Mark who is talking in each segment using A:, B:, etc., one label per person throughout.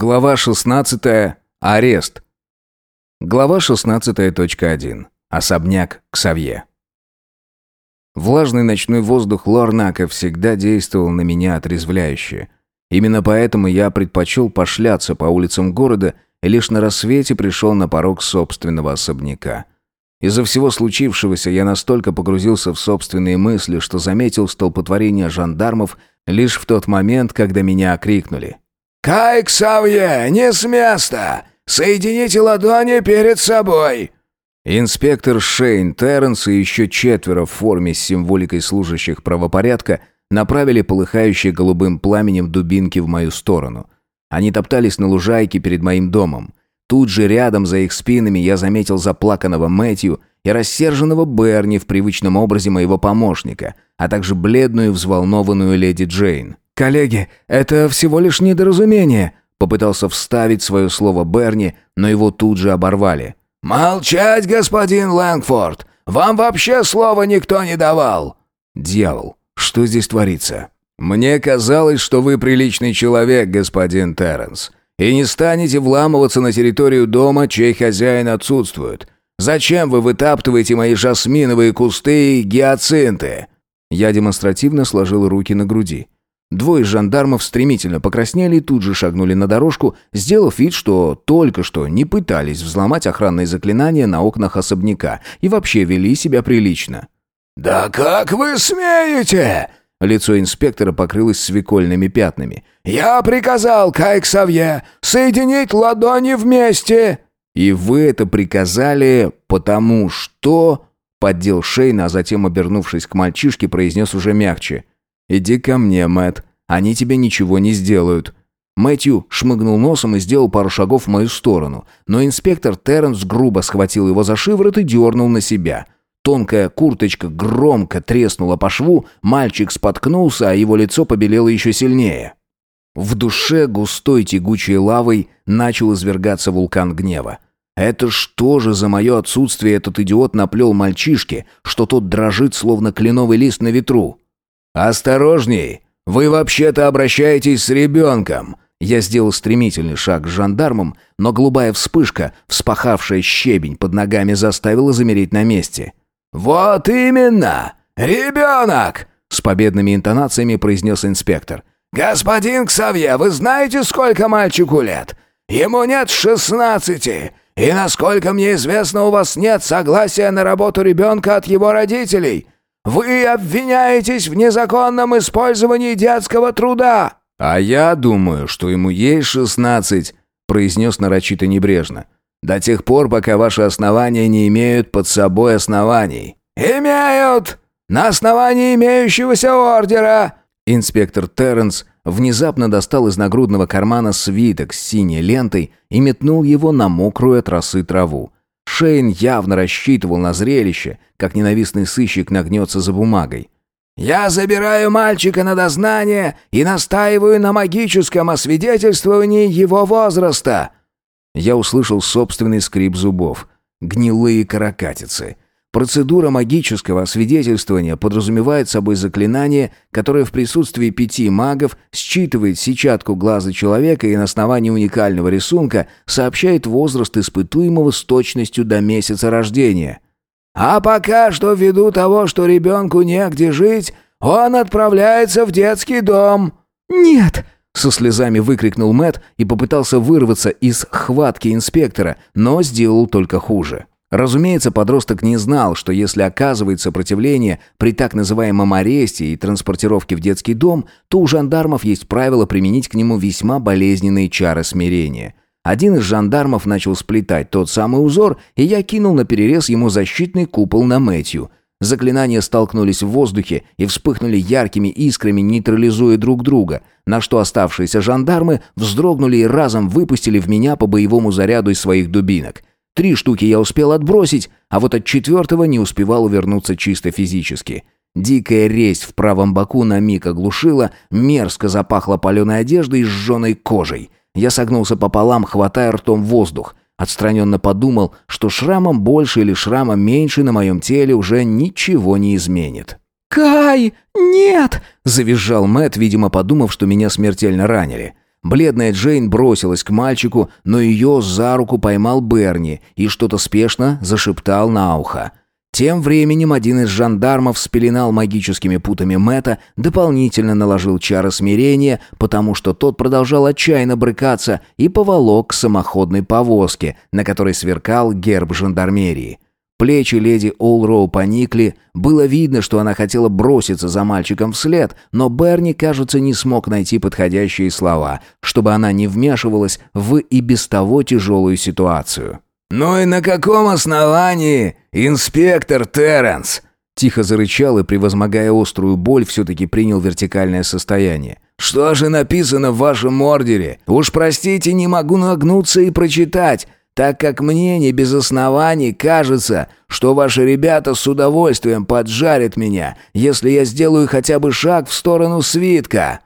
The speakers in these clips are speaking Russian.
A: Глава 16. Арест. Глава 16.1. Особняк Ксавье. Влажный ночной воздух Лорнака всегда действовал на меня отрезвляюще. Именно поэтому я предпочел пошляться по улицам города и лишь на рассвете пришел на порог собственного особняка. Из-за всего случившегося я настолько погрузился в собственные мысли, что заметил столпотворение жандармов лишь в тот момент, когда меня окрикнули –
B: «Кай Ксавье, не с места! Соедините ладони перед собой!»
A: Инспектор Шейн Терренс и еще четверо в форме с символикой служащих правопорядка направили полыхающие голубым пламенем дубинки в мою сторону. Они топтались на лужайке перед моим домом. Тут же рядом за их спинами я заметил заплаканного Мэтью и рассерженного Берни в привычном образе моего помощника, а также бледную и взволнованную леди Джейн. «Коллеги, это всего лишь недоразумение», — попытался вставить свое слово Берни, но его тут же оборвали.
B: «Молчать, господин Лэнгфорд! Вам вообще слова никто не давал!»
A: «Дьявол, что здесь творится?» «Мне казалось, что вы приличный человек, господин Терренс, и не станете вламываться на территорию дома, чей хозяин отсутствует. Зачем вы вытаптываете мои жасминовые кусты и гиацинты?» Я демонстративно сложил руки на груди. Двое жандармов стремительно покраснели и тут же шагнули на дорожку, сделав вид, что только что не пытались взломать охранные заклинания на окнах особняка и вообще вели себя прилично.
B: «Да как вы смеете?»
A: Лицо инспектора покрылось свекольными пятнами.
B: «Я приказал, Кайк Савье, соединить ладони вместе!»
A: «И вы это приказали, потому что...» Поддел Шейна, а затем, обернувшись к мальчишке, произнес уже мягче. «Иди ко мне, Мэт. Они тебе ничего не сделают». Мэтью шмыгнул носом и сделал пару шагов в мою сторону, но инспектор Терренс грубо схватил его за шиворот и дернул на себя. Тонкая курточка громко треснула по шву, мальчик споткнулся, а его лицо побелело еще сильнее. В душе густой тягучей лавой начал извергаться вулкан гнева. Это что же за мое отсутствие этот идиот наплел мальчишке, что тот дрожит, словно кленовый лист на ветру? «Осторожней! Вы вообще-то обращаетесь с ребенком!» Я сделал стремительный шаг к жандармам, но голубая вспышка, вспахавшая щебень под ногами, заставила замереть на месте.
B: «Вот именно! Ребенок!» С победными интонациями произнес инспектор. «Господин Ксавье, вы знаете, сколько мальчику лет? Ему нет шестнадцати, и, насколько мне известно, у вас нет согласия на работу ребенка от его родителей. Вы обвиняетесь в незаконном использовании детского труда!»
A: «А я думаю, что ему есть шестнадцать», — произнес нарочито небрежно. «До тех пор, пока ваши основания не имеют под собой оснований».
B: «Имеют! На основании имеющегося ордера!»
A: Инспектор Терренс внезапно достал из нагрудного кармана свиток с синей лентой и метнул его на мокрую от росы траву. Шейн явно рассчитывал на зрелище, как ненавистный сыщик нагнется за бумагой.
B: «Я забираю мальчика на дознание и настаиваю на магическом освидетельствовании его возраста!»
A: Я услышал собственный скрип зубов. Гнилые каракатицы — Процедура магического освидетельствования подразумевает собой заклинание, которое в присутствии пяти магов считывает сетчатку глаза человека и на основании уникального рисунка сообщает возраст испытуемого с точностью до месяца рождения.
B: «А пока что ввиду того, что ребенку негде жить, он отправляется в детский дом».
A: «Нет!» — со слезами выкрикнул Мэт и попытался вырваться из хватки инспектора, но сделал только хуже. Разумеется, подросток не знал, что если оказывает сопротивление при так называемом аресте и транспортировке в детский дом, то у жандармов есть правило применить к нему весьма болезненные чары смирения. Один из жандармов начал сплетать тот самый узор, и я кинул на перерез ему защитный купол на Мэтью. Заклинания столкнулись в воздухе и вспыхнули яркими искрами, нейтрализуя друг друга, на что оставшиеся жандармы вздрогнули и разом выпустили в меня по боевому заряду из своих дубинок. Три штуки я успел отбросить, а вот от четвертого не успевал увернуться чисто физически. Дикая резь в правом боку на миг оглушила, мерзко запахло паленой одеждой и сжженной кожей. Я согнулся пополам, хватая ртом воздух. Отстраненно подумал, что шрамом больше или шрамом меньше на моем теле уже ничего не изменит.
C: «Кай, нет!»
A: – завизжал Мэт, видимо, подумав, что меня смертельно ранили. Бледная Джейн бросилась к мальчику, но ее за руку поймал Берни и что-то спешно зашептал на ухо. Тем временем один из жандармов спеленал магическими путами Мэта, дополнительно наложил чары смирения, потому что тот продолжал отчаянно брыкаться и поволок к самоходной повозке, на которой сверкал герб жандармерии. Плечи леди Олроу поникли, было видно, что она хотела броситься за мальчиком вслед, но Берни, кажется, не смог найти подходящие слова, чтобы она не вмешивалась в и без того тяжелую ситуацию.
B: «Ну и на каком основании, инспектор Терренс?»
A: Тихо зарычал и, превозмогая острую боль, все-таки принял вертикальное состояние.
B: «Что же написано в вашем ордере? Уж простите, не могу нагнуться и прочитать так как мне не без оснований кажется, что ваши ребята с удовольствием поджарят меня, если я сделаю хотя бы шаг в сторону свитка.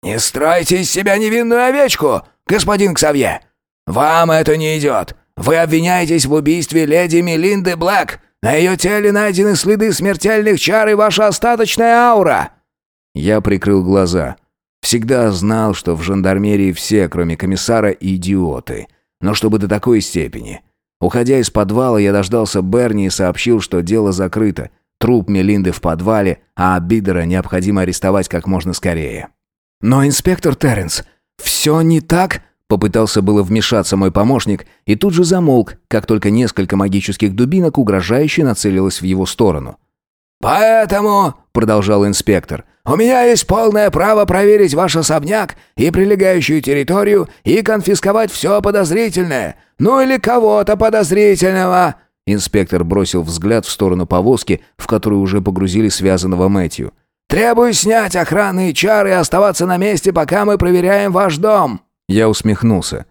B: Не стройте из себя невинную овечку, господин Ксавье. Вам это не идет. Вы обвиняетесь в убийстве леди Мелинды Блэк. На ее теле найдены следы смертельных чар и ваша остаточная аура.
A: Я прикрыл глаза. Всегда знал, что в жандармерии все, кроме комиссара, идиоты но чтобы до такой степени. Уходя из подвала, я дождался Берни и сообщил, что дело закрыто. Труп Мелинды в подвале, а Бидера необходимо арестовать как можно скорее. «Но, инспектор Терренс, все не так?» Попытался было вмешаться мой помощник и тут же замолк, как только несколько магических дубинок угрожающе нацелилось в его сторону.
B: «Поэтому», — продолжал инспектор, у меня есть полное право проверить ваш особняк и прилегающую территорию и конфисковать все подозрительное. Ну или кого-то подозрительного».
A: Инспектор бросил взгляд в сторону повозки, в которую уже погрузили связанного Мэтью.
B: «Требую снять охранные чары и оставаться на месте, пока мы проверяем ваш дом».
A: Я усмехнулся.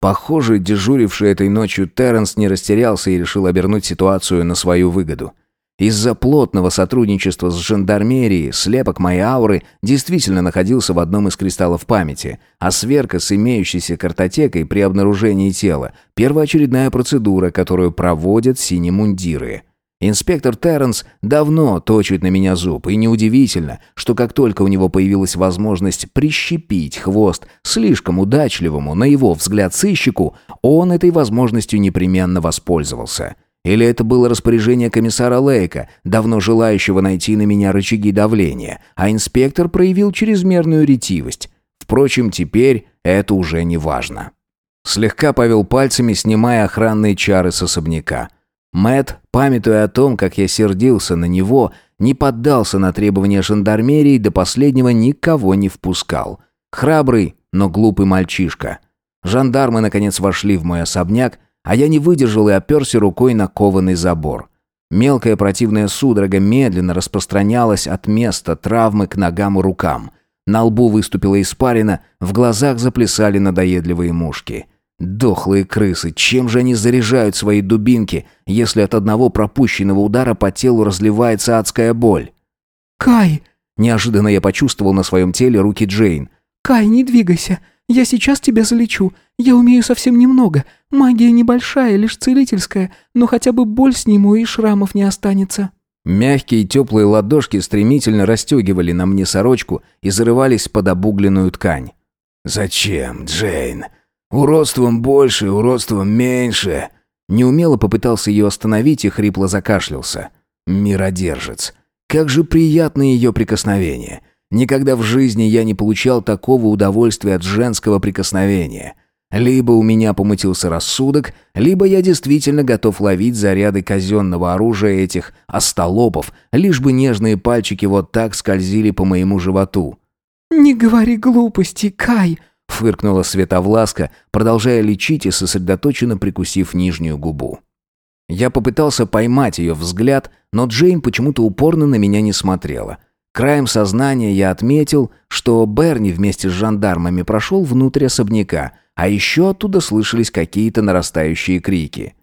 A: Похоже, дежуривший этой ночью Терренс не растерялся и решил обернуть ситуацию на свою выгоду. Из-за плотного сотрудничества с жандармерией слепок моей ауры действительно находился в одном из кристаллов памяти, а сверка с имеющейся картотекой при обнаружении тела – первоочередная процедура, которую проводят синие мундиры. Инспектор Терренс давно точит на меня зуб, и неудивительно, что как только у него появилась возможность прищепить хвост слишком удачливому, на его взгляд, сыщику, он этой возможностью непременно воспользовался – или это было распоряжение комиссара Лейка, давно желающего найти на меня рычаги давления, а инспектор проявил чрезмерную ретивость. Впрочем, теперь это уже не важно. Слегка повел пальцами, снимая охранные чары с особняка. Мэт, памятуя о том, как я сердился на него, не поддался на требования жандармерии до последнего никого не впускал. Храбрый, но глупый мальчишка. Жандармы, наконец, вошли в мой особняк, а я не выдержал и оперся рукой на кованый забор. Мелкая противная судорога медленно распространялась от места травмы к ногам и рукам. На лбу выступила испарина, в глазах заплясали надоедливые мушки. Дохлые крысы, чем же они заряжают свои дубинки, если от одного пропущенного удара по телу разливается адская боль?
C: «Кай!»
A: Неожиданно я почувствовал на своем теле руки Джейн.
C: «Кай, не двигайся. Я сейчас тебя залечу. Я умею совсем немного. Магия небольшая, лишь целительская, но хотя бы боль сниму и шрамов не останется».
A: Мягкие теплые ладошки стремительно расстегивали на мне сорочку и зарывались под обугленную ткань.
B: «Зачем, Джейн? Уродством больше, уродством меньше».
A: Неумело попытался ее остановить и хрипло закашлялся. «Миродержец. Как же приятно ее прикосновение. Никогда в жизни я не получал такого удовольствия от женского прикосновения. Либо у меня помутился рассудок, либо я действительно готов ловить заряды казенного оружия этих остолопов, лишь бы нежные пальчики вот так скользили по моему животу.
C: «Не говори глупости, Кай!»
A: — фыркнула Световласка, продолжая лечить и сосредоточенно прикусив нижнюю губу. Я попытался поймать ее взгляд, но Джейн почему-то упорно на меня не смотрела — Краем сознания я отметил, что Берни вместе с жандармами прошел внутрь особняка, а еще оттуда слышались какие-то нарастающие крики.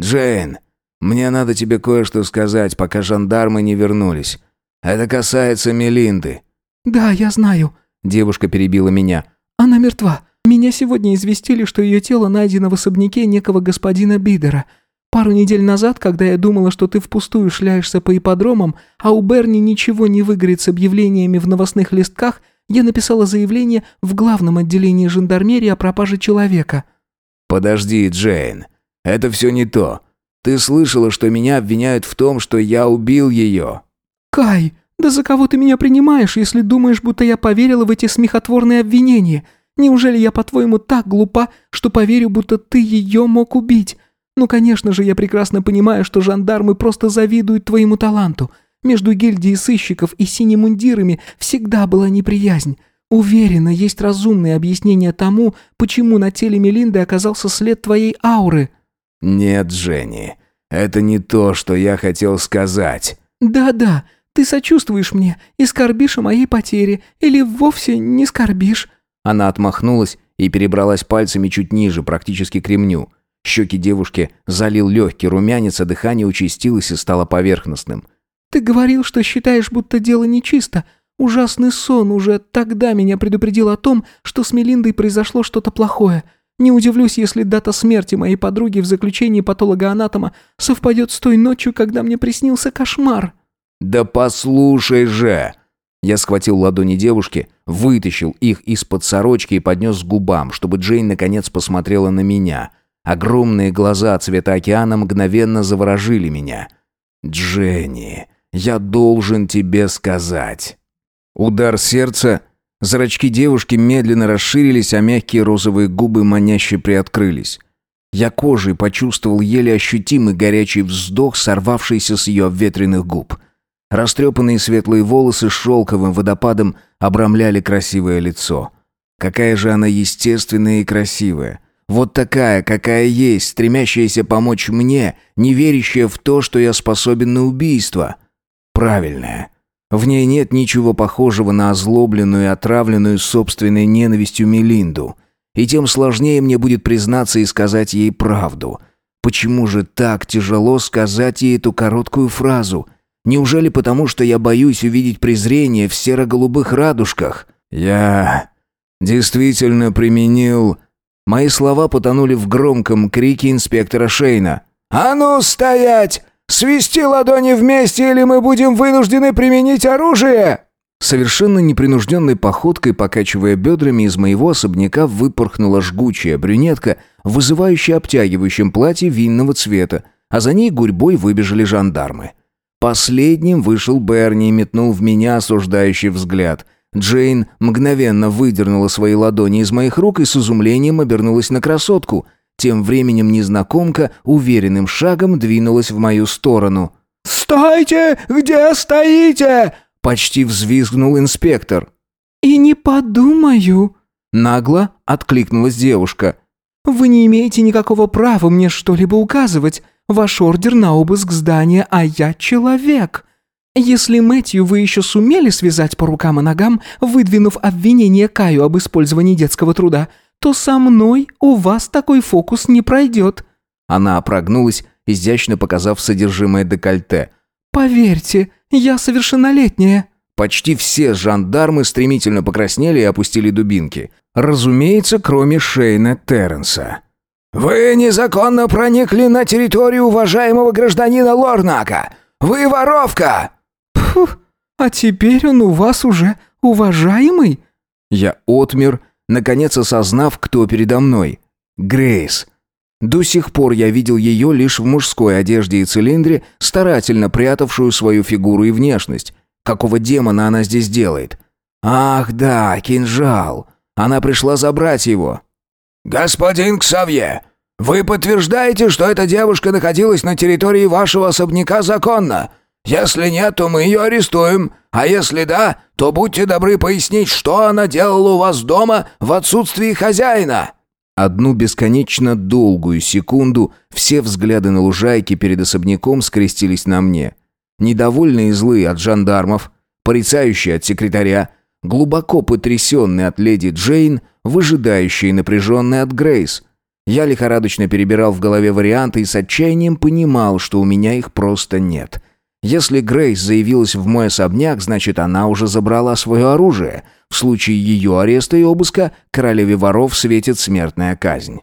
B: «Джейн, мне надо тебе кое-что сказать, пока жандармы не вернулись. Это касается Мелинды».
C: «Да, я знаю», —
A: девушка перебила меня.
C: «Она мертва. Меня сегодня известили, что ее тело найдено в особняке некого господина Бидера. Пару недель назад, когда я думала, что ты впустую шляешься по ипподромам, а у Берни ничего не выгорит с объявлениями в новостных листках, Я написала заявление в главном отделении жандармерии о пропаже человека».
A: «Подожди, Джейн. Это все не то. Ты слышала, что меня обвиняют в том, что я убил ее?»
C: «Кай, да за кого ты меня принимаешь, если думаешь, будто я поверила в эти смехотворные обвинения? Неужели я, по-твоему, так глупа, что поверю, будто ты ее мог убить? Ну, конечно же, я прекрасно понимаю, что жандармы просто завидуют твоему таланту. Между гильдией сыщиков и синемундирами всегда была неприязнь. Уверена, есть разумное объяснение тому, почему на теле Мелинды оказался след твоей ауры».
A: «Нет, Женни, это не то, что я хотел сказать».
C: «Да-да, ты сочувствуешь мне и скорбишь о моей потере, или вовсе не скорбишь».
A: Она отмахнулась и перебралась пальцами чуть ниже, практически к ремню. Щеки девушки залил легкий румянец, а дыхание участилось и стало поверхностным.
C: «Ты говорил, что считаешь, будто дело нечисто. Ужасный сон уже тогда меня предупредил о том, что с Мелиндой произошло что-то плохое. Не удивлюсь, если дата смерти моей подруги в заключении патологоанатома совпадет с той ночью, когда мне приснился кошмар».
A: «Да послушай же!» Я схватил ладони девушки, вытащил их из-под сорочки и поднес к губам, чтобы Джейн наконец посмотрела на меня. Огромные глаза цвета океана мгновенно заворожили меня. «Дженни, я должен тебе сказать». Удар сердца. Зрачки девушки медленно расширились, а мягкие розовые губы маняще приоткрылись. Я кожей почувствовал еле ощутимый горячий вздох, сорвавшийся с ее обветренных губ. Растрепанные светлые волосы шелковым водопадом обрамляли красивое лицо. Какая же она естественная и красивая. Вот такая, какая есть, стремящаяся помочь мне, не верящая в то, что я способен на убийство. Правильная. В ней нет ничего похожего на озлобленную и отравленную собственной ненавистью Мелинду. И тем сложнее мне будет признаться и сказать ей правду. Почему же так тяжело сказать ей эту короткую фразу? Неужели потому, что я боюсь увидеть презрение в серо-голубых радужках? Я действительно применил... Мои слова потонули в громком крике инспектора Шейна.
B: «А ну, стоять! Свести ладони вместе, или мы будем вынуждены применить оружие!»
A: Совершенно непринужденной походкой, покачивая бедрами, из моего особняка выпорхнула жгучая брюнетка, вызывающая обтягивающем платье винного цвета, а за ней гурьбой выбежали жандармы. Последним вышел Берни и метнул в меня осуждающий взгляд. Джейн мгновенно выдернула свои ладони из моих рук и с изумлением обернулась на красотку. Тем временем незнакомка уверенным шагом двинулась в мою сторону.
B: «Стойте! Где стоите?»
A: Почти взвизгнул инспектор.
C: «И не подумаю», —
A: нагло откликнулась девушка.
C: «Вы не имеете никакого права мне что-либо указывать. Ваш ордер на обыск здания, а я человек. Если Мэтью вы еще сумели связать по рукам и ногам, выдвинув обвинение Каю об использовании детского труда, то со мной у вас такой фокус не пройдет».
A: Она прогнулась, изящно показав содержимое декольте.
C: «Поверьте, я совершеннолетняя».
A: Почти все жандармы стремительно покраснели и опустили дубинки. Разумеется, кроме Шейна Терренса.
B: «Вы незаконно проникли на территорию уважаемого гражданина Лорнака! Вы воровка!»
C: «Фу, а теперь он у вас уже уважаемый?»
A: Я отмер, наконец осознав, кто передо мной. Грейс. До сих пор я видел ее лишь в мужской одежде и цилиндре, старательно прятавшую свою фигуру и внешность. Какого демона она здесь делает? Ах да, кинжал. Она пришла забрать его.
B: «Господин Ксавье, вы подтверждаете, что эта девушка находилась на территории вашего особняка законно? Если нет, то мы ее арестуем, а если да, то будьте добры пояснить, что она делала у вас дома в отсутствии хозяина».
A: Одну бесконечно долгую секунду все взгляды на лужайке перед особняком скрестились на мне. Недовольные и злые от жандармов, порицающие от секретаря, глубоко потрясенный от леди Джейн, выжидающий и напряженный от Грейс. Я лихорадочно перебирал в голове варианты и с отчаянием понимал, что у меня их просто нет. Если Грейс заявилась в мой особняк, значит, она уже забрала свое оружие. В случае ее ареста и обыска королеве воров светит смертная казнь.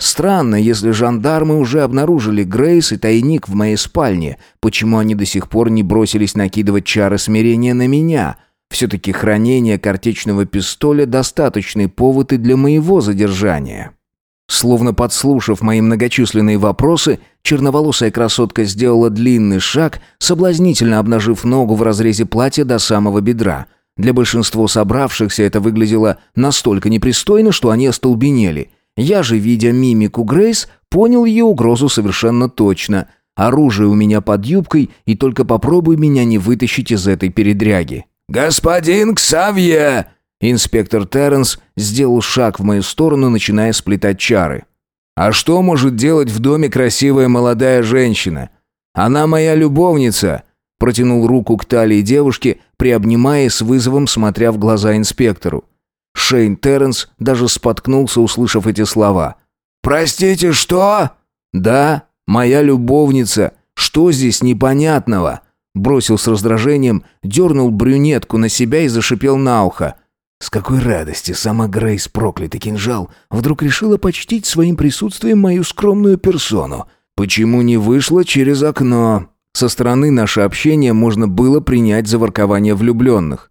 A: Странно, если жандармы уже обнаружили Грейс и тайник в моей спальне, почему они до сих пор не бросились накидывать чары смирения на меня? Все-таки хранение картечного пистоля – достаточный повод и для моего задержания. Словно подслушав мои многочисленные вопросы, черноволосая красотка сделала длинный шаг, соблазнительно обнажив ногу в разрезе платья до самого бедра. Для большинства собравшихся это выглядело настолько непристойно, что они остолбенели. Я же, видя мимику Грейс, понял ее угрозу совершенно точно. Оружие у меня под юбкой, и только попробуй меня не вытащить из этой передряги.
B: «Господин Ксавье!»
A: Инспектор Терренс сделал шаг в мою сторону, начиная сплетать чары. «А что может делать в доме красивая молодая женщина? Она моя любовница!» Протянул руку к талии девушки, приобнимая с вызовом, смотря в глаза инспектору. Шейн Терренс даже споткнулся, услышав эти слова.
B: «Простите, что?»
A: «Да, моя любовница. Что здесь непонятного?» Бросил с раздражением, дернул брюнетку на себя и зашипел на ухо. С какой радости сама Грейс, проклятый кинжал, вдруг решила почтить своим присутствием мою скромную персону. Почему не вышла через окно? Со стороны наше общение можно было принять за воркование влюбленных.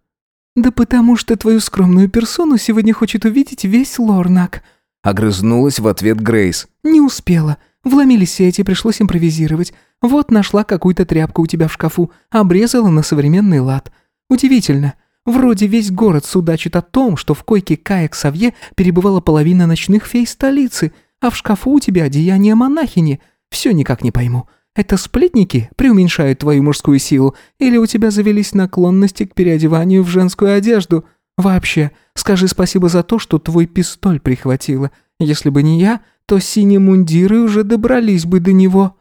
C: «Да потому что твою скромную персону сегодня хочет увидеть весь Лорнак»,
A: огрызнулась в ответ Грейс.
C: «Не успела. Вломились сети, пришлось импровизировать. Вот нашла какую-то тряпку у тебя в шкафу, обрезала на современный лад. Удивительно. Вроде весь город судачит о том, что в койке Кая Савье перебывала половина ночных фей столицы, а в шкафу у тебя одеяние монахини. Все никак не пойму. Это сплетники преуменьшают твою мужскую силу, или у тебя завелись наклонности к переодеванию в женскую одежду? Вообще, скажи спасибо за то, что твой пистоль прихватила. Если бы не я, то синие мундиры уже добрались бы до него».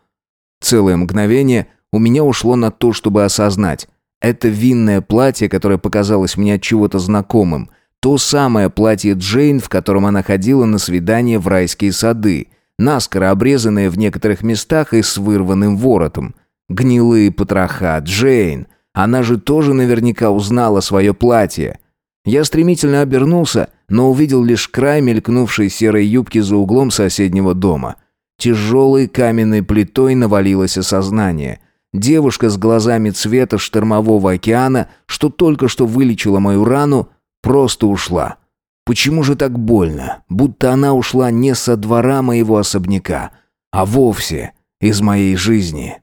A: Целое мгновение у меня ушло на то, чтобы осознать. Это винное платье, которое показалось мне от чего-то знакомым. То самое платье Джейн, в котором она ходила на свидание в райские сады. Наскоро обрезанное в некоторых местах и с вырванным воротом. Гнилые потроха, Джейн. Она же тоже наверняка узнала свое платье. Я стремительно обернулся, но увидел лишь край мелькнувшей серой юбки за углом соседнего дома – Тяжелой каменной плитой навалилось осознание. Девушка с глазами цвета штормового океана, что только что вылечила мою рану, просто ушла. Почему же так больно? Будто она ушла не со двора моего особняка, а вовсе из моей жизни.